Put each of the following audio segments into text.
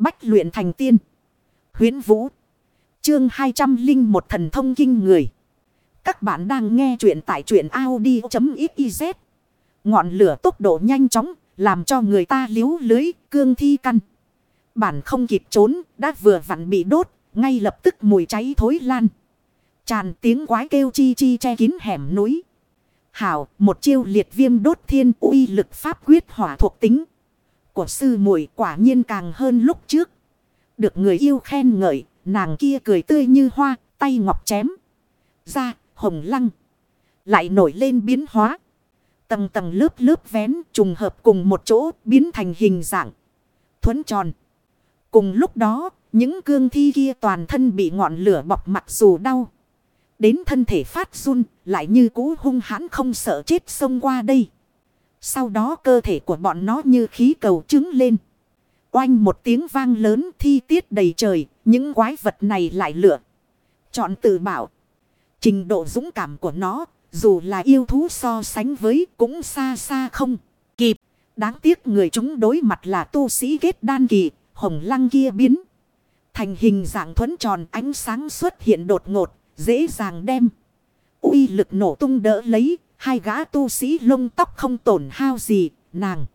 Bách luyện thành tiên. huyễn Vũ. Chương 201 thần thông kinh người. Các bạn đang nghe truyện tại truyện Audi.xyz. Ngọn lửa tốc độ nhanh chóng. Làm cho người ta liếu lưới cương thi căn. Bản không kịp trốn. Đã vừa vặn bị đốt. Ngay lập tức mùi cháy thối lan. Tràn tiếng quái kêu chi chi che kín hẻm núi. Hảo, một chiêu liệt viêm đốt thiên uy lực pháp quyết hỏa thuộc tính. Của sư muội quả nhiên càng hơn lúc trước. Được người yêu khen ngợi, nàng kia cười tươi như hoa, tay ngọc chém. Ra, hồng lăng. Lại nổi lên biến hóa. Tầng tầng lớp lớp vén trùng hợp cùng một chỗ biến thành hình dạng. Thuấn tròn. Cùng lúc đó, những cương thi kia toàn thân bị ngọn lửa bọc mặt dù đau. Đến thân thể phát run, lại như cú hung hãn không sợ chết xông qua đây. Sau đó cơ thể của bọn nó như khí cầu trứng lên. Oanh một tiếng vang lớn thi tiết đầy trời, những quái vật này lại lựa. Chọn tự bảo. Trình độ dũng cảm của nó, dù là yêu thú so sánh với cũng xa xa không kịp. Đáng tiếc người chúng đối mặt là tu sĩ kết đan kỳ, hồng lăng kia biến. Thành hình dạng thuẫn tròn ánh sáng xuất hiện đột ngột, dễ dàng đem. uy lực nổ tung đỡ lấy, hai gã tu sĩ lông tóc không tổn hao gì, nàng.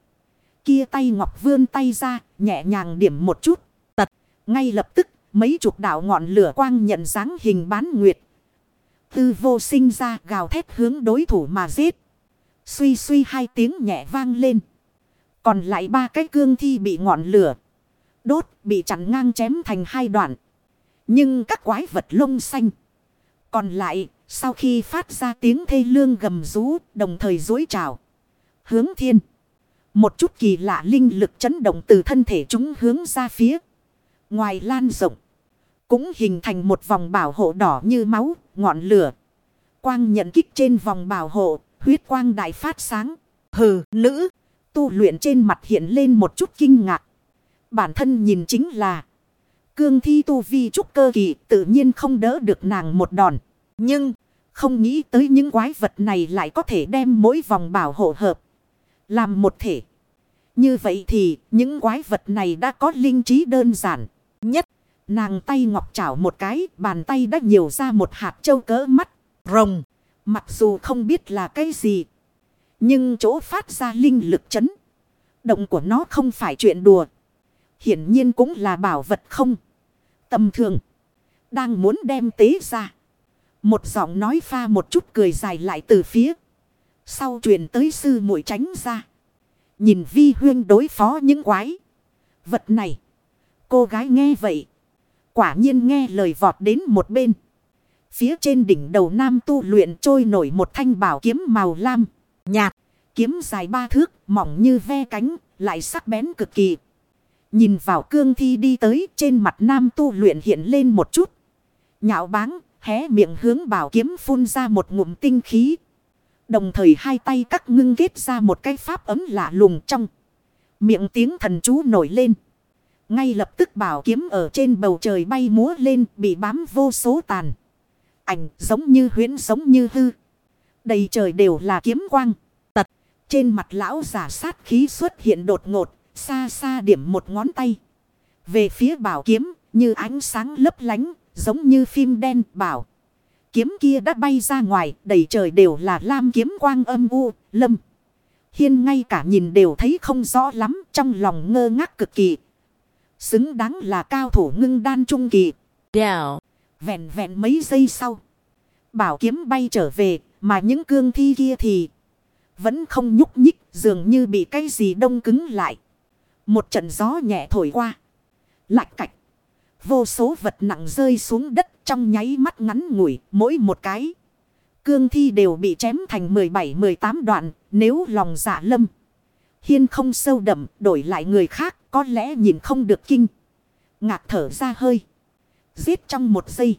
Kia tay ngọc vươn tay ra, nhẹ nhàng điểm một chút, tật. Ngay lập tức, mấy chục đạo ngọn lửa quang nhận dáng hình bán nguyệt. Tư vô sinh ra gào thét hướng đối thủ mà giết. Suy suy hai tiếng nhẹ vang lên. Còn lại ba cái cương thi bị ngọn lửa. Đốt bị chặn ngang chém thành hai đoạn. Nhưng các quái vật lông xanh. Còn lại, sau khi phát ra tiếng thê lương gầm rú, đồng thời dối trào. Hướng thiên. Một chút kỳ lạ linh lực chấn động từ thân thể chúng hướng ra phía. Ngoài lan rộng. Cũng hình thành một vòng bảo hộ đỏ như máu, ngọn lửa. Quang nhận kích trên vòng bảo hộ, huyết quang đại phát sáng. Hừ, nữ, tu luyện trên mặt hiện lên một chút kinh ngạc. Bản thân nhìn chính là cương thi tu vi trúc cơ kỳ tự nhiên không đỡ được nàng một đòn. Nhưng không nghĩ tới những quái vật này lại có thể đem mỗi vòng bảo hộ hợp. Làm một thể. Như vậy thì những quái vật này đã có linh trí đơn giản nhất. Nàng tay ngọc chảo một cái, bàn tay đã nhiều ra một hạt châu cỡ mắt, rồng. Mặc dù không biết là cái gì. Nhưng chỗ phát ra linh lực chấn. Động của nó không phải chuyện đùa. Hiển nhiên cũng là bảo vật không. Tầm thường. Đang muốn đem tế ra. Một giọng nói pha một chút cười dài lại từ phía. Sau truyền tới sư muội tránh ra. Nhìn vi huyên đối phó những quái. Vật này. Cô gái nghe vậy. Quả nhiên nghe lời vọt đến một bên. Phía trên đỉnh đầu nam tu luyện trôi nổi một thanh bảo kiếm màu lam. Nhạt. Kiếm dài ba thước. Mỏng như ve cánh. Lại sắc bén cực kỳ. Nhìn vào cương thi đi tới. Trên mặt nam tu luyện hiện lên một chút. Nhạo báng. Hé miệng hướng bảo kiếm phun ra một ngụm tinh khí. Đồng thời hai tay cắt ngưng kết ra một cái pháp ấm lạ lùng trong. Miệng tiếng thần chú nổi lên. Ngay lập tức bảo kiếm ở trên bầu trời bay múa lên, bị bám vô số tàn. Ảnh giống như huyễn giống như hư. Đầy trời đều là kiếm quang. Tật. Trên mặt lão giả sát khí xuất hiện đột ngột. Xa xa điểm một ngón tay. Về phía bảo kiếm, như ánh sáng lấp lánh. Giống như phim đen bảo. Kiếm kia đã bay ra ngoài. Đầy trời đều là lam kiếm quang âm u. Lâm. Hiên ngay cả nhìn đều thấy không rõ lắm. Trong lòng ngơ ngác cực kỳ. Xứng đáng là cao thủ ngưng đan trung kỳ. Đèo. Vẹn vẹn mấy giây sau. Bảo kiếm bay trở về. Mà những cương thi kia thì. Vẫn không nhúc nhích. Dường như bị cái gì đông cứng lại. Một trận gió nhẹ thổi qua. Lạch cạch. Vô số vật nặng rơi xuống đất trong nháy mắt ngắn ngủi. Mỗi một cái. Cương thi đều bị chém thành 17-18 đoạn. Nếu lòng dạ lâm. Hiên không sâu đậm. Đổi lại người khác. Có lẽ nhìn không được kinh. Ngạc thở ra hơi. Giết trong một giây.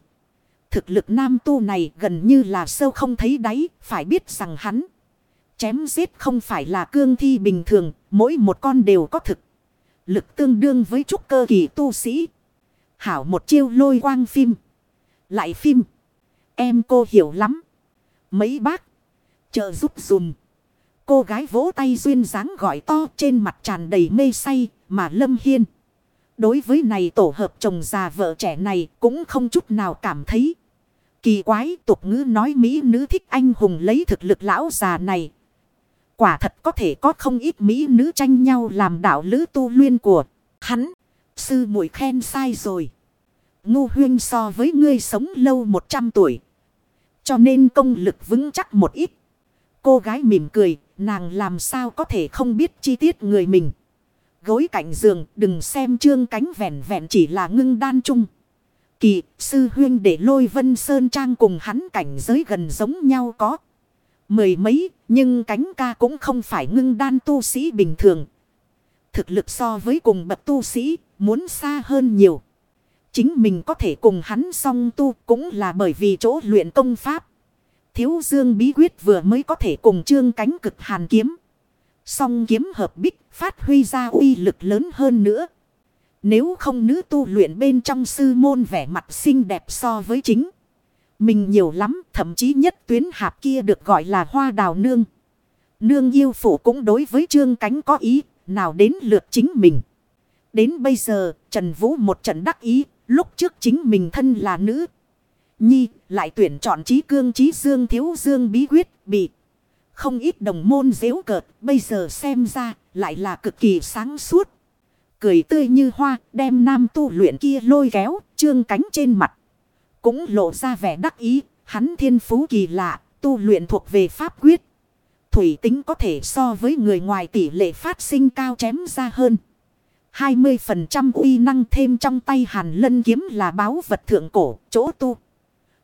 Thực lực nam tu này gần như là sâu không thấy đáy. Phải biết rằng hắn. Chém giết không phải là cương thi bình thường. Mỗi một con đều có thực. Lực tương đương với trúc cơ kỳ tu sĩ. Hảo một chiêu lôi quang phim. Lại phim. Em cô hiểu lắm. Mấy bác. Trợ giúp dùm. Cô gái vỗ tay duyên dáng gọi to trên mặt tràn đầy mê say mà Lâm Hiên. Đối với này tổ hợp chồng già vợ trẻ này cũng không chút nào cảm thấy. Kỳ quái tục ngữ nói Mỹ nữ thích anh hùng lấy thực lực lão già này. Quả thật có thể có không ít Mỹ nữ tranh nhau làm đạo lữ tu luyên của hắn. Sư muội khen sai rồi. Ngu huyên so với ngươi sống lâu 100 tuổi. Cho nên công lực vững chắc một ít. Cô gái mỉm cười, nàng làm sao có thể không biết chi tiết người mình. Gối cạnh giường, đừng xem trương cánh vẹn vẹn chỉ là ngưng đan trung. Kỳ, sư huyên để lôi vân sơn trang cùng hắn cảnh giới gần giống nhau có. Mười mấy, nhưng cánh ca cũng không phải ngưng đan tu sĩ bình thường. Thực lực so với cùng bậc tu sĩ, muốn xa hơn nhiều. Chính mình có thể cùng hắn song tu cũng là bởi vì chỗ luyện công pháp. Thiếu dương bí quyết vừa mới có thể cùng trương cánh cực hàn kiếm. Song kiếm hợp bích phát huy ra uy lực lớn hơn nữa. Nếu không nữ tu luyện bên trong sư môn vẻ mặt xinh đẹp so với chính. Mình nhiều lắm thậm chí nhất tuyến hạp kia được gọi là hoa đào nương. Nương yêu phủ cũng đối với trương cánh có ý nào đến lượt chính mình. Đến bây giờ, Trần Vũ một trận đắc ý, lúc trước chính mình thân là nữ. Nhi, lại tuyển chọn trí cương trí dương, thiếu dương, bí quyết, bị. Không ít đồng môn dễu cợt, bây giờ xem ra, lại là cực kỳ sáng suốt. Cười tươi như hoa, đem nam tu luyện kia lôi kéo, trương cánh trên mặt. Cũng lộ ra vẻ đắc ý, hắn thiên phú kỳ lạ, tu luyện thuộc về pháp quyết. Thủy tính có thể so với người ngoài tỷ lệ phát sinh cao chém ra hơn. 20% uy năng thêm trong tay hàn lân kiếm là báo vật thượng cổ, chỗ tu.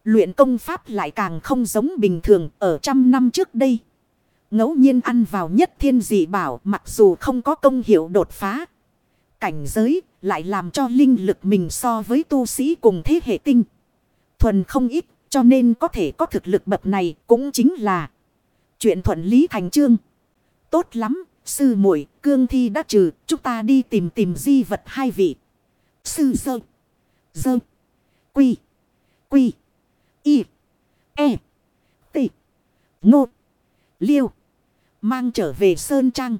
Luyện công pháp lại càng không giống bình thường ở trăm năm trước đây. ngẫu nhiên ăn vào nhất thiên dị bảo mặc dù không có công hiệu đột phá. Cảnh giới lại làm cho linh lực mình so với tu sĩ cùng thế hệ tinh. Thuần không ít cho nên có thể có thực lực bậc này cũng chính là chuyện thuận lý thành trương. Tốt lắm, sư muội cương thi đã trừ, chúng ta đi tìm tìm di vật hai vị. Sư sơ, dơ, quy, quy. Y. E. tị, Ngô. Liêu. Mang trở về Sơn Trăng.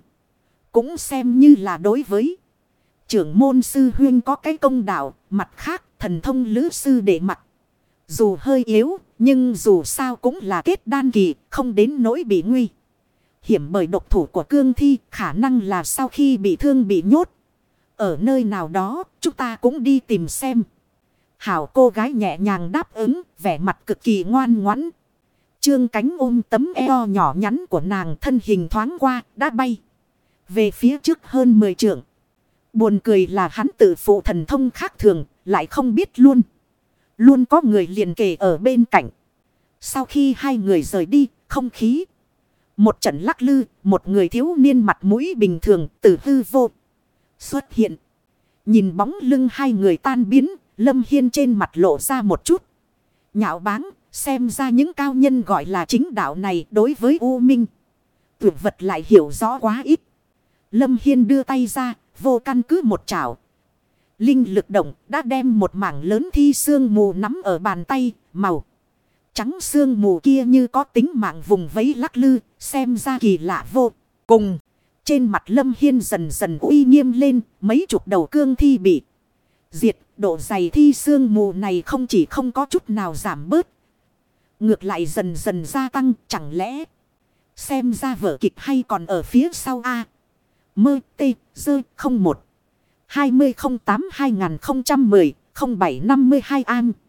Cũng xem như là đối với. Trưởng môn sư huyên có cái công đạo. Mặt khác thần thông lữ sư để mặt. Dù hơi yếu. Nhưng dù sao cũng là kết đan kỳ. Không đến nỗi bị nguy. Hiểm bởi độc thủ của cương thi. Khả năng là sau khi bị thương bị nhốt. Ở nơi nào đó. Chúng ta cũng đi tìm xem. Hảo cô gái nhẹ nhàng đáp ứng, vẻ mặt cực kỳ ngoan ngoãn. Trương cánh ôm tấm eo nhỏ nhắn của nàng thân hình thoáng qua, đã bay. Về phía trước hơn 10 trượng. Buồn cười là hắn tự phụ thần thông khác thường, lại không biết luôn. Luôn có người liền kề ở bên cạnh. Sau khi hai người rời đi, không khí. Một trận lắc lư, một người thiếu niên mặt mũi bình thường, từ hư vô. Xuất hiện. Nhìn bóng lưng hai người tan biến, Lâm Hiên trên mặt lộ ra một chút. Nhạo báng, xem ra những cao nhân gọi là chính đạo này đối với U Minh. Tuyệt vật lại hiểu rõ quá ít. Lâm Hiên đưa tay ra, vô căn cứ một chảo. Linh lực động đã đem một mảng lớn thi xương mù nắm ở bàn tay, màu. Trắng xương mù kia như có tính mạng vùng vấy lắc lư, xem ra kỳ lạ vô cùng. Trên mặt Lâm Hiên dần dần uy nghiêm lên, mấy chục đầu cương thi bị diệt độ dày thi xương mù này không chỉ không có chút nào giảm bớt. Ngược lại dần dần gia tăng chẳng lẽ. Xem ra vở kịch hay còn ở phía sau A. Mơ tê dơ không một. 2008-2010 0752 an.